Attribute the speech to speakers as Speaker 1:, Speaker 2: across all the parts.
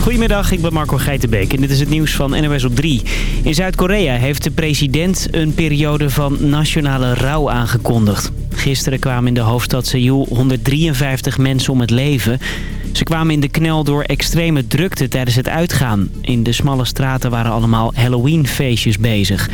Speaker 1: Goedemiddag, ik ben Marco Geitenbeek en dit is het nieuws van NOS op 3. In Zuid-Korea heeft de president een periode van nationale rouw aangekondigd. Gisteren kwamen in de hoofdstad Seoul 153 mensen om het leven. Ze kwamen in de knel door extreme drukte tijdens het uitgaan. In de smalle straten waren allemaal Halloween-feestjes bezig.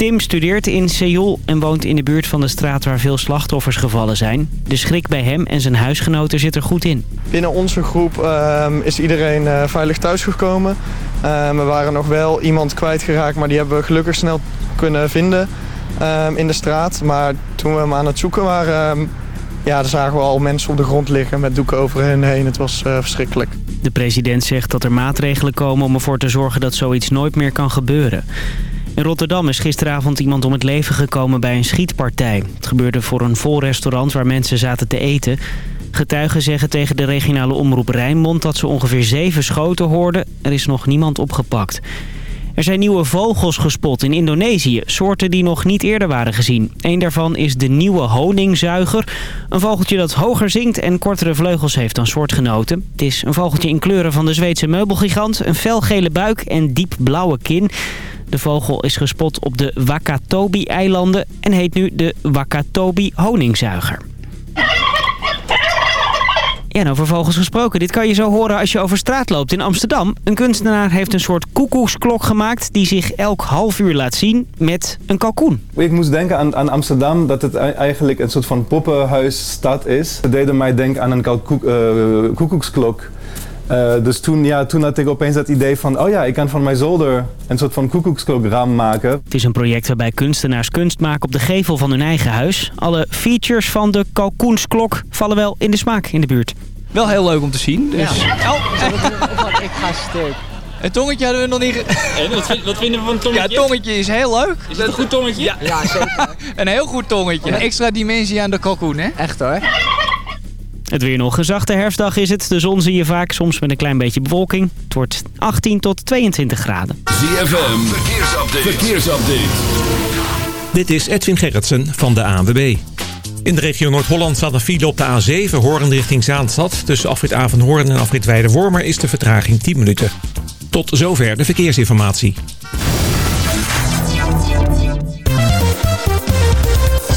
Speaker 1: Tim studeert in Seoul en woont in de buurt van de straat waar veel slachtoffers gevallen zijn. De schrik bij hem en zijn huisgenoten zit er goed in.
Speaker 2: Binnen onze groep ehm, is iedereen uh, veilig thuisgekomen. Uh, we waren nog wel iemand kwijtgeraakt, maar die hebben we gelukkig snel kunnen vinden ehm, in de straat. Maar toen we hem aan het zoeken waren, ja, zagen we al mensen op de grond liggen met doeken over hen heen. Het was uh, verschrikkelijk.
Speaker 1: De president zegt dat er maatregelen komen om ervoor te zorgen dat zoiets nooit meer kan gebeuren. In Rotterdam is gisteravond iemand om het leven gekomen bij een schietpartij. Het gebeurde voor een vol restaurant waar mensen zaten te eten. Getuigen zeggen tegen de regionale omroep Rijnmond dat ze ongeveer zeven schoten hoorden. Er is nog niemand opgepakt. Er zijn nieuwe vogels gespot in Indonesië, soorten die nog niet eerder waren gezien. Een daarvan is de nieuwe honingzuiger. Een vogeltje dat hoger zingt en kortere vleugels heeft dan soortgenoten. Het is een vogeltje in kleuren van de Zweedse meubelgigant, een felgele buik en diep blauwe kin. De vogel is gespot op de Wakatobi-eilanden en heet nu de Wakatobi-honingzuiger. Ja, nou, over vogels gesproken. Dit kan je zo horen als je over straat loopt in Amsterdam. Een kunstenaar heeft een soort koekoeksklok gemaakt... die zich elk half uur laat zien met een kalkoen.
Speaker 3: Ik moest denken aan, aan Amsterdam dat het eigenlijk een soort van poppenhuisstad is. Het deed mij denken aan een uh, koekoeksklok... Uh, dus toen, ja, toen had ik opeens dat idee van... oh ja, ik kan van mijn zolder een soort van koekoeksklokraam maken.
Speaker 1: Het is een project waarbij kunstenaars kunst maken op de gevel van hun eigen huis. Alle features van de kalkoensklok vallen wel in de smaak in de buurt.
Speaker 4: Wel heel leuk om te zien. Dus... Ja.
Speaker 5: Oh. ik ga stuk.
Speaker 4: Het tongetje hadden we nog niet...
Speaker 5: En wat, vind, wat vinden we van een tongetje?
Speaker 4: Ja, het tongetje is heel leuk.
Speaker 5: Is dat een goed tongetje?
Speaker 4: Ja,
Speaker 5: ja
Speaker 4: zeker. een heel goed tongetje. Een extra dimensie aan de kalkoen, hè?
Speaker 5: Echt hoor.
Speaker 1: Het weer nog een zachte herfstdag is het. De zon zie je vaak, soms met een klein beetje bewolking. Het wordt 18 tot 22 graden.
Speaker 6: ZFM, verkeersupdate. verkeersupdate.
Speaker 7: Dit is Edwin Gerritsen van de ANWB. In de regio Noord-Holland staat een file op de A7, Hoorn richting Zaanstad. Tussen afrit Avenhoorn en afrit Weide-Wormer is de vertraging 10 minuten. Tot zover de verkeersinformatie.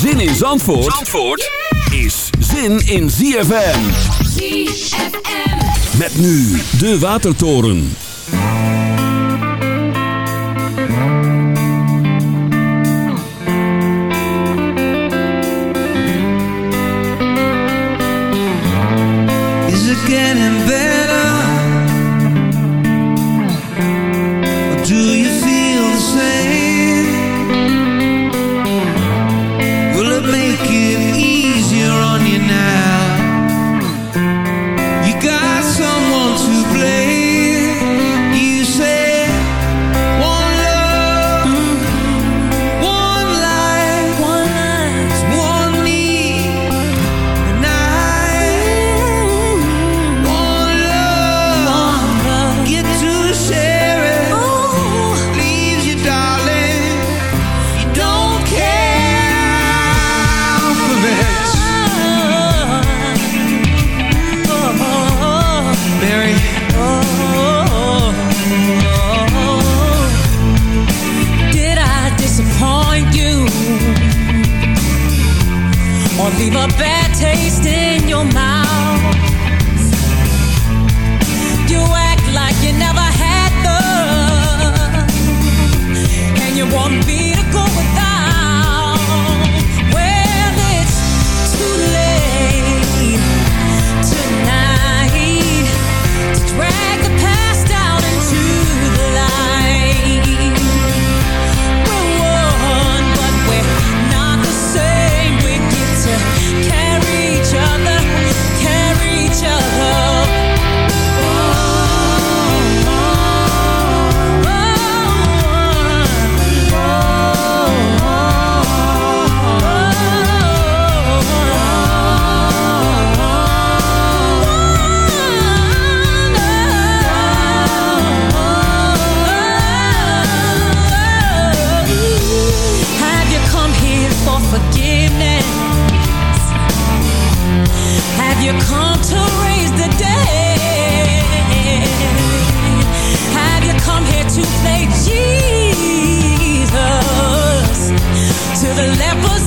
Speaker 6: Zin in Zandvoort, Zandvoort is zin in ZFM.
Speaker 8: ZFM.
Speaker 6: Met nu de Watertoren.
Speaker 9: Is it getting better?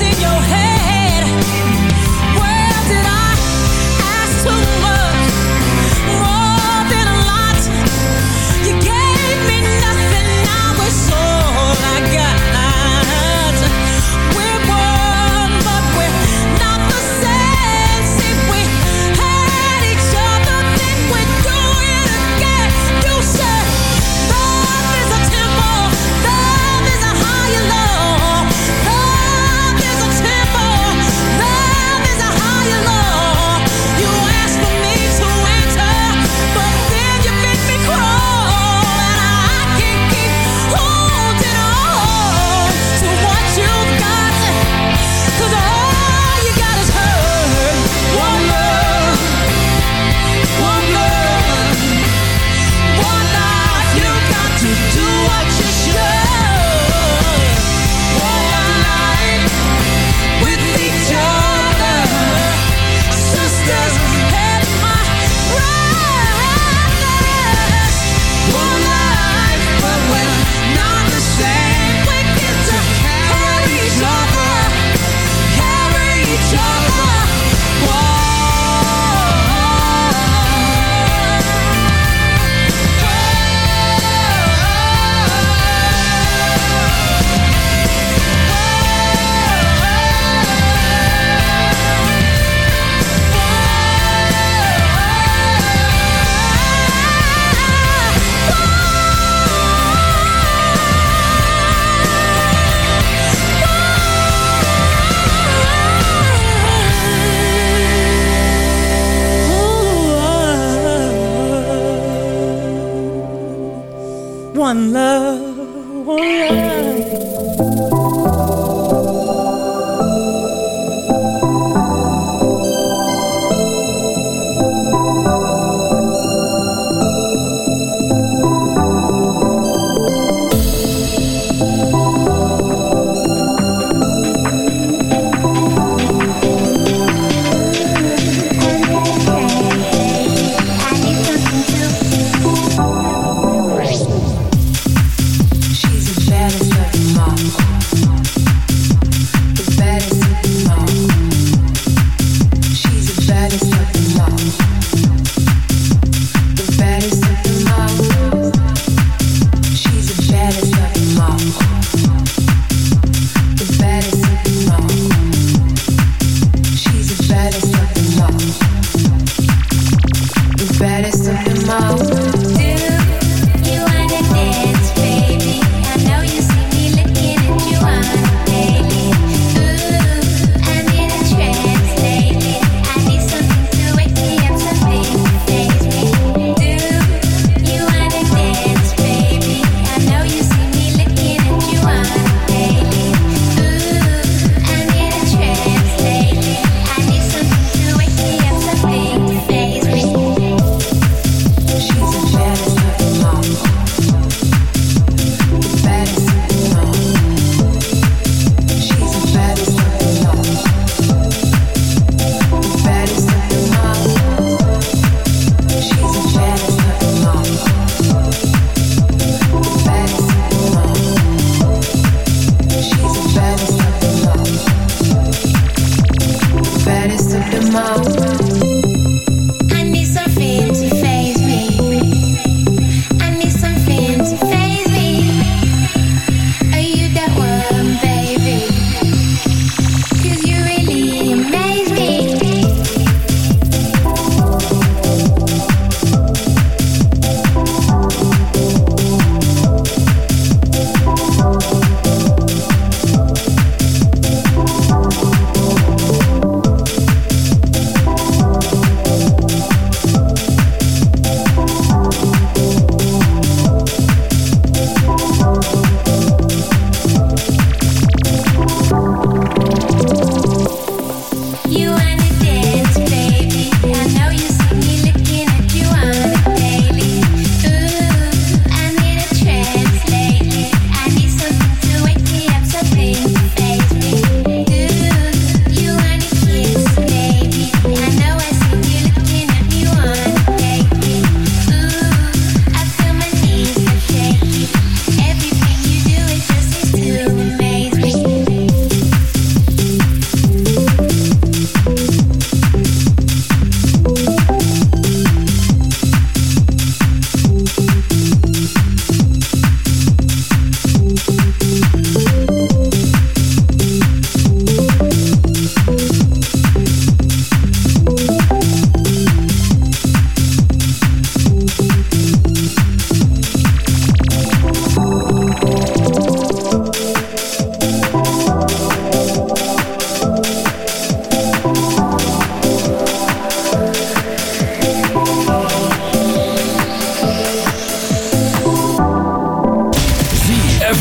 Speaker 9: in your head. One love, one
Speaker 10: love.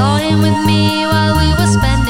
Speaker 11: saw him with me while we were spending.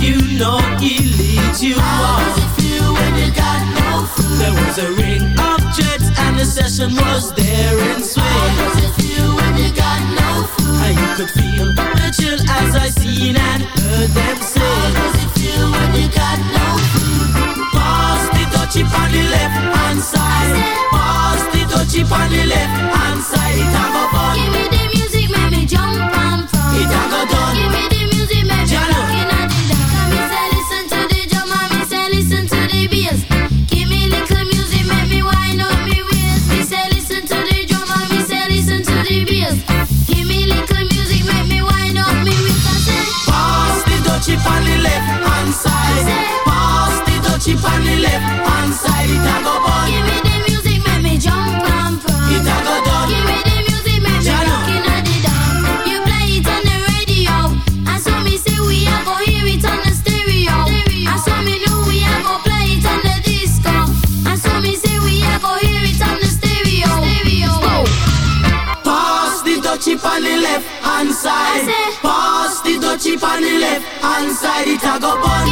Speaker 9: you know he leads you on How does it feel when you got no food? There was a ring of jets and the session was there in swing. How does it feel when you got no food? And you could feel the chill as I seen and heard them say. How does it feel when you got no food? Pass the dutchie on the left hand side. Pass the dutchie on the left hand side. It a go fun Give me the music, make me jump and prance It a go done Give me the left hand side It a go bun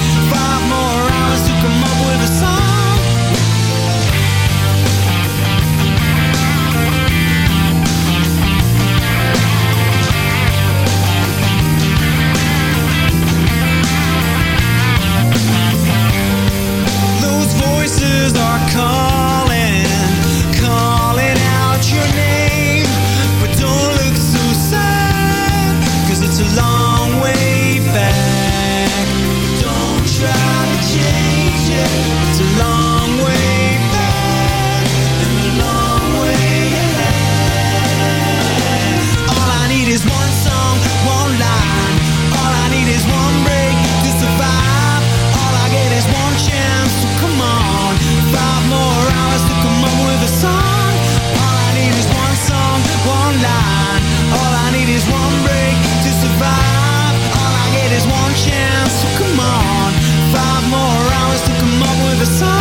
Speaker 12: Are calling, chance. So come on, five more hours to come up with a song.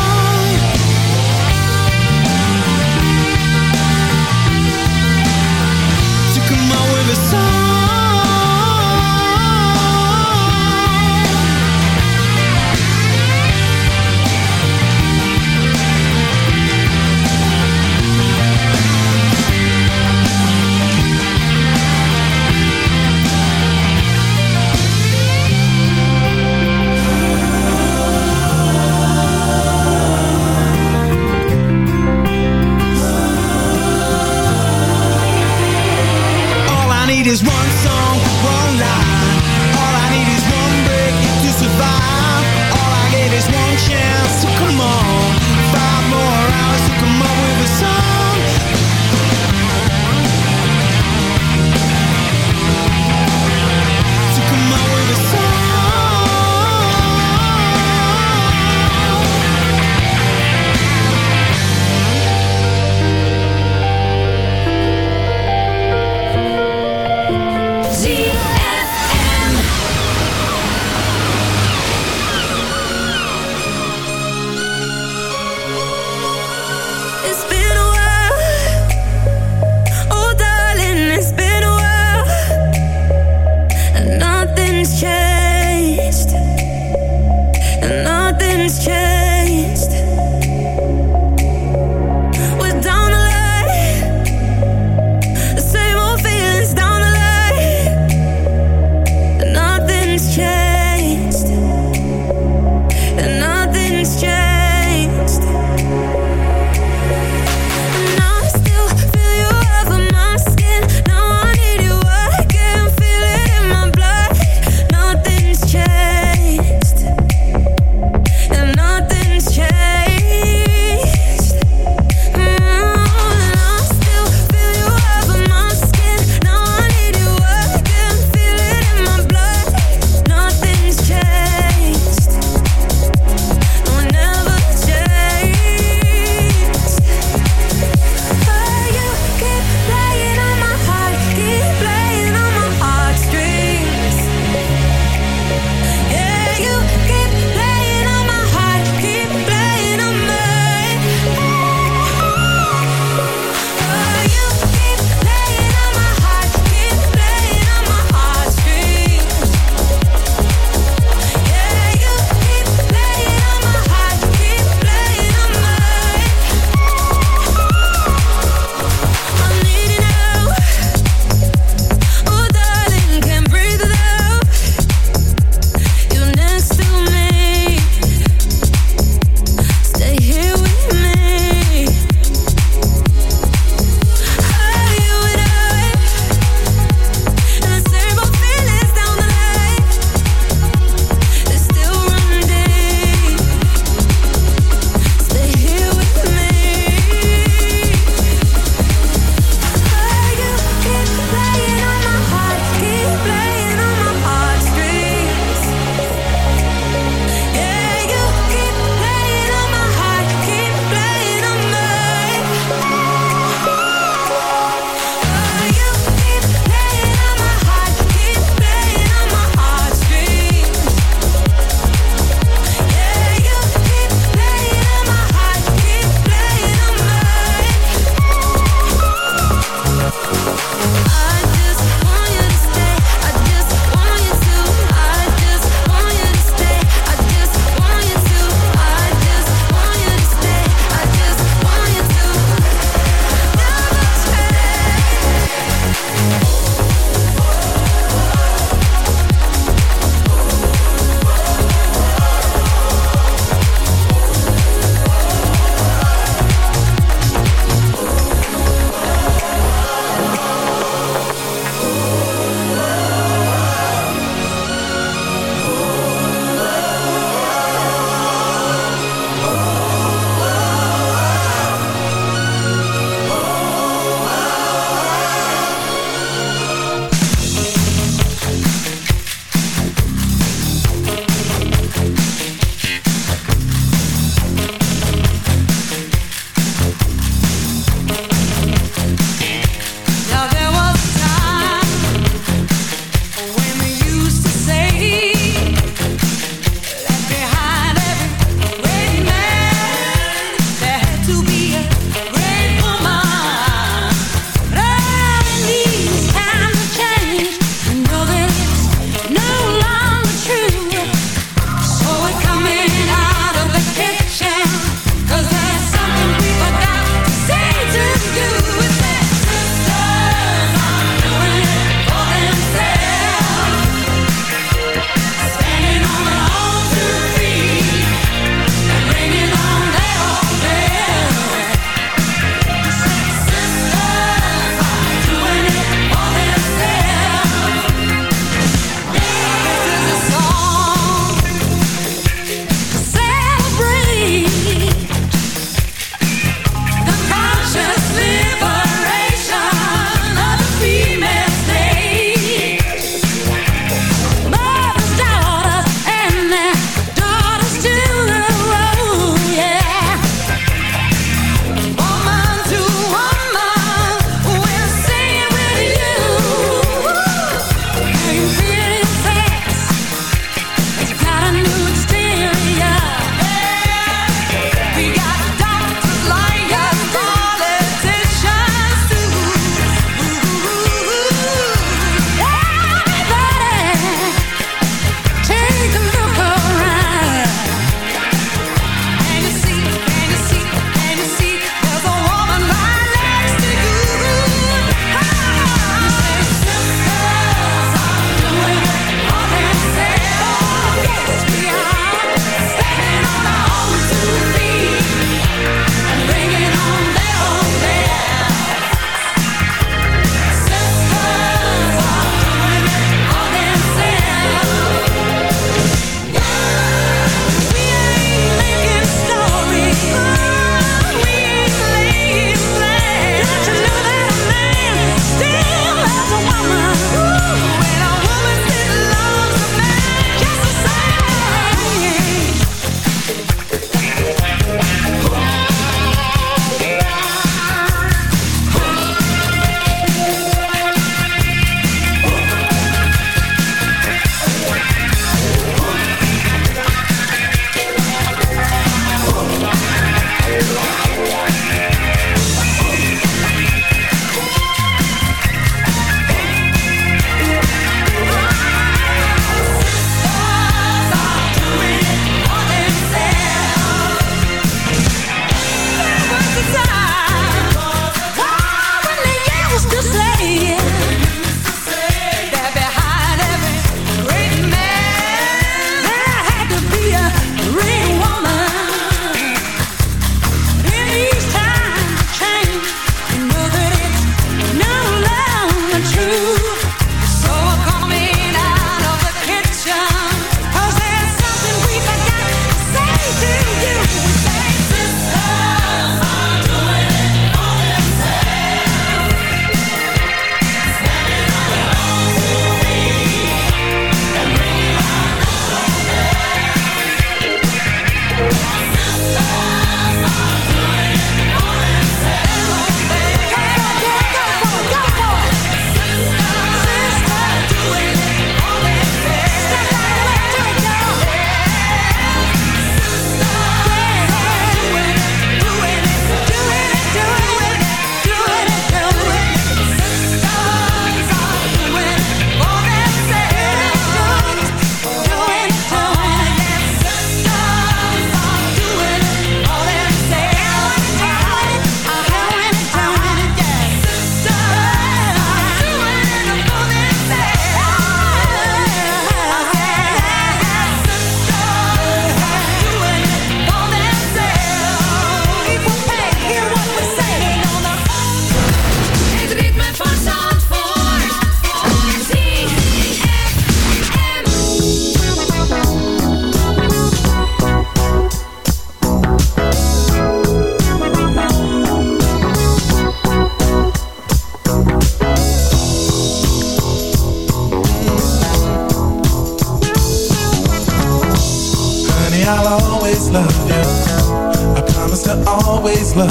Speaker 13: always love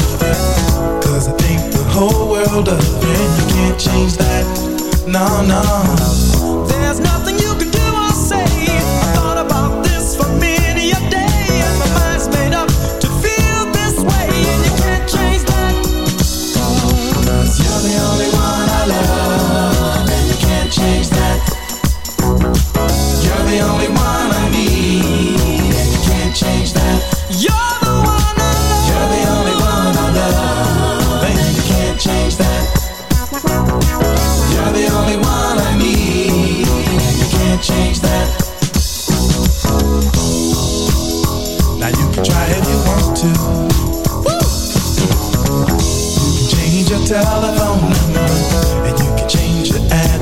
Speaker 13: Cause I think the whole world of it You can't change that, no, no.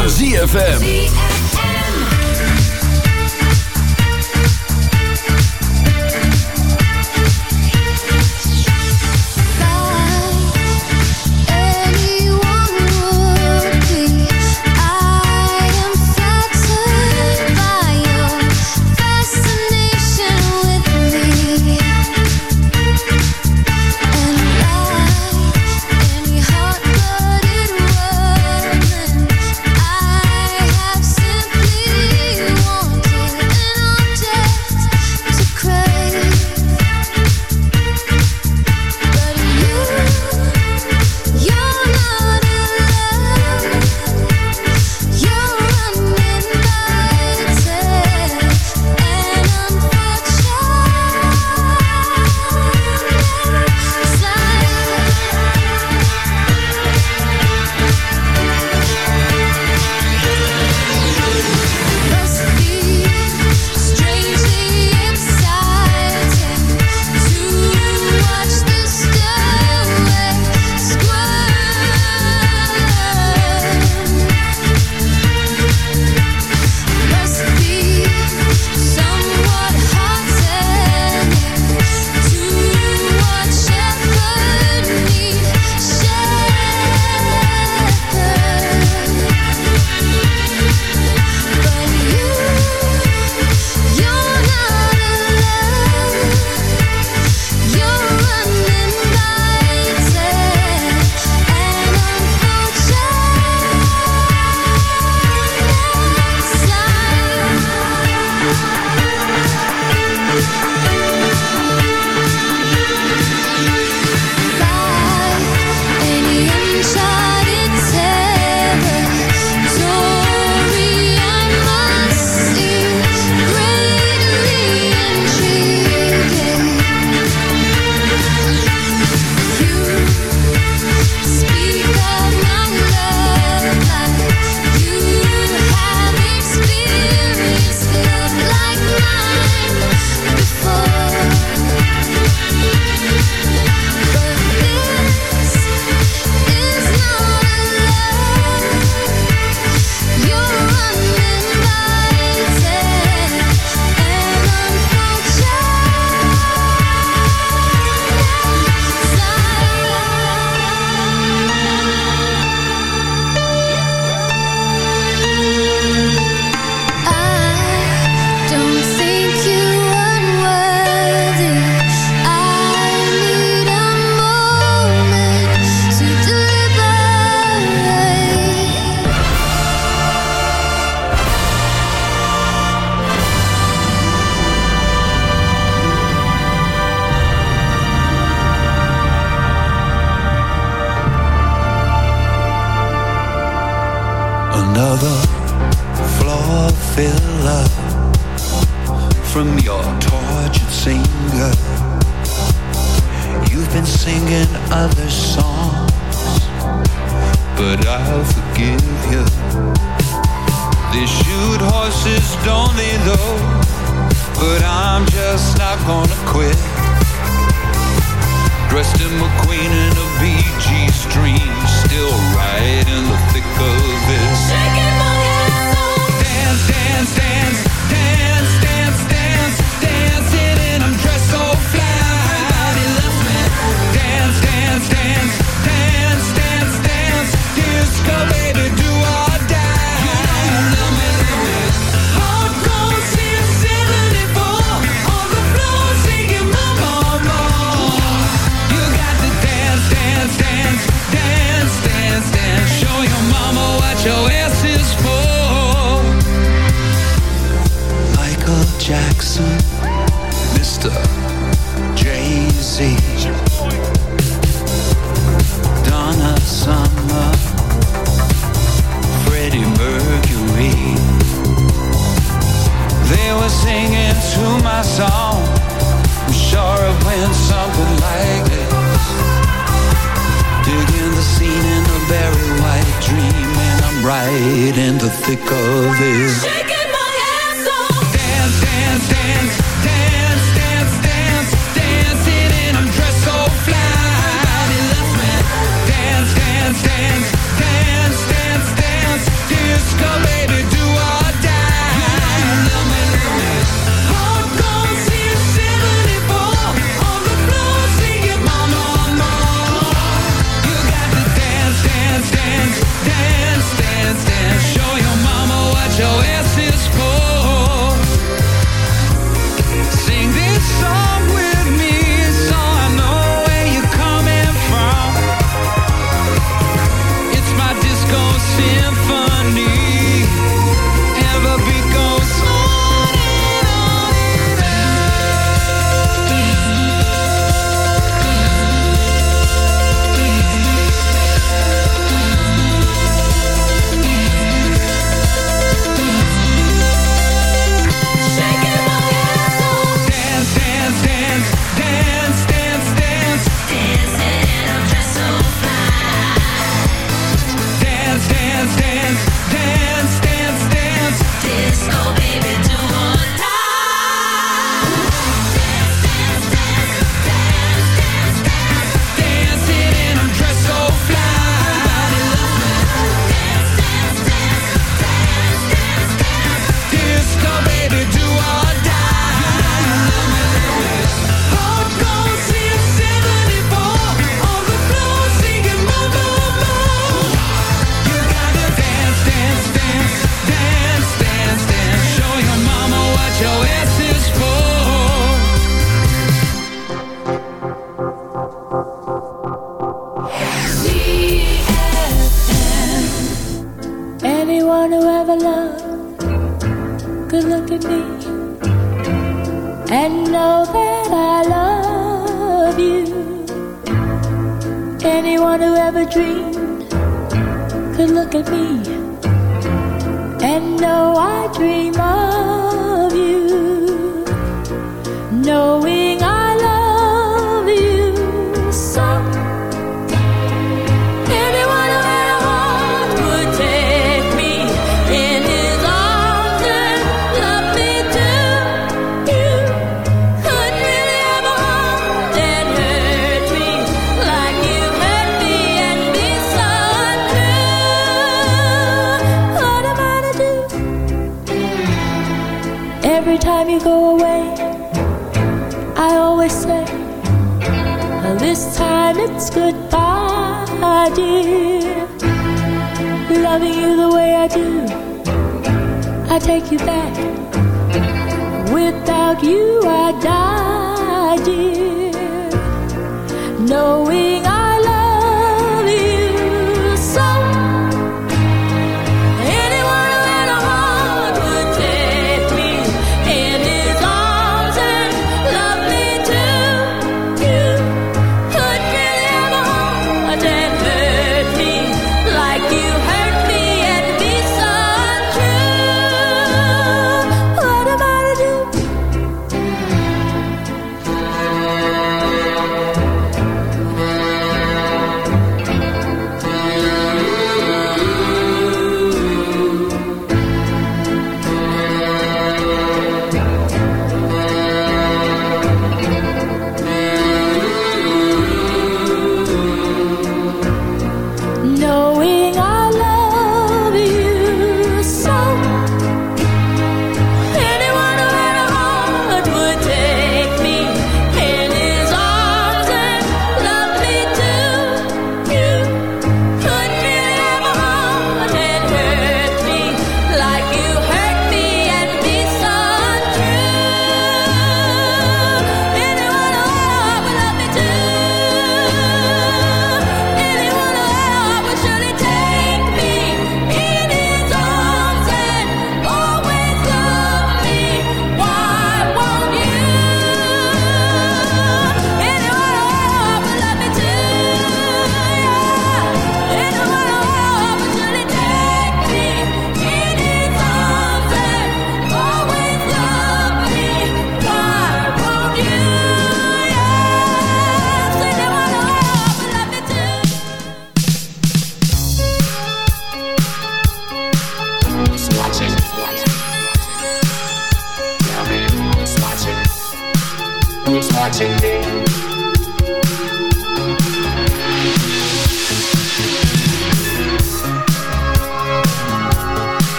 Speaker 6: Van ZFM.
Speaker 14: but I'll forgive you. They shoot horses, don't they, though? But I'm just not gonna quit. Dressed in McQueen and a BG stream, still right in the thick of it.
Speaker 9: Shaking my ass off.
Speaker 14: Oh. Dance, dance, dance, dance, dance. discovery They were singing to my song. I'm sure it went something like this. Digging the scene in a very white dream And I'm right in the thick of it.
Speaker 9: Shaking my ass off.
Speaker 14: Dance, dance, dance, dance, dance, dance Dancing and I'm dressed so fly. It lets me. Dance, dance, dance Dance, dance, dance, dance.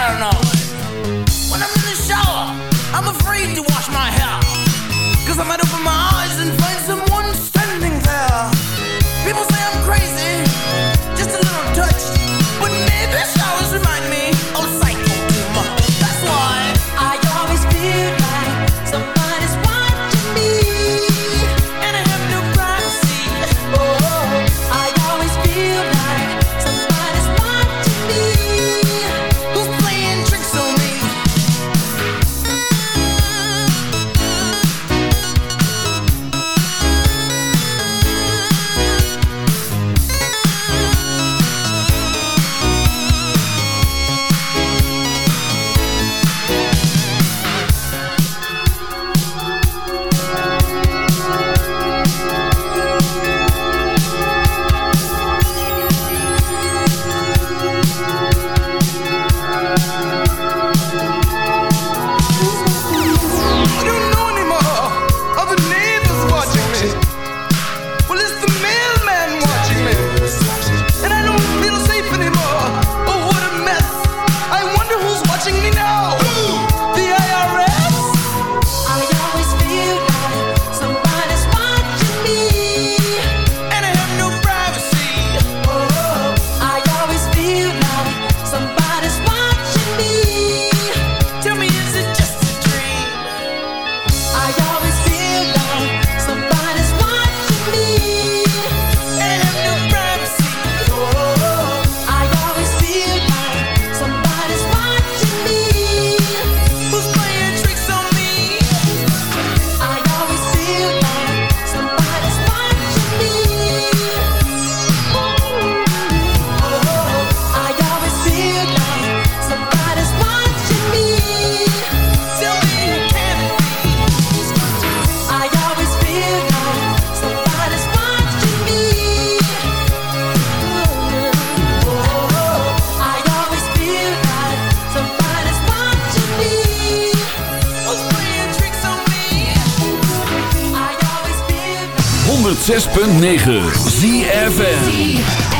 Speaker 8: paranoid. When I'm in the shower, I'm afraid to wash my hair. Cause I might open my eyes and find someone standing there. People say I'm crazy.
Speaker 15: 106.9 ZFN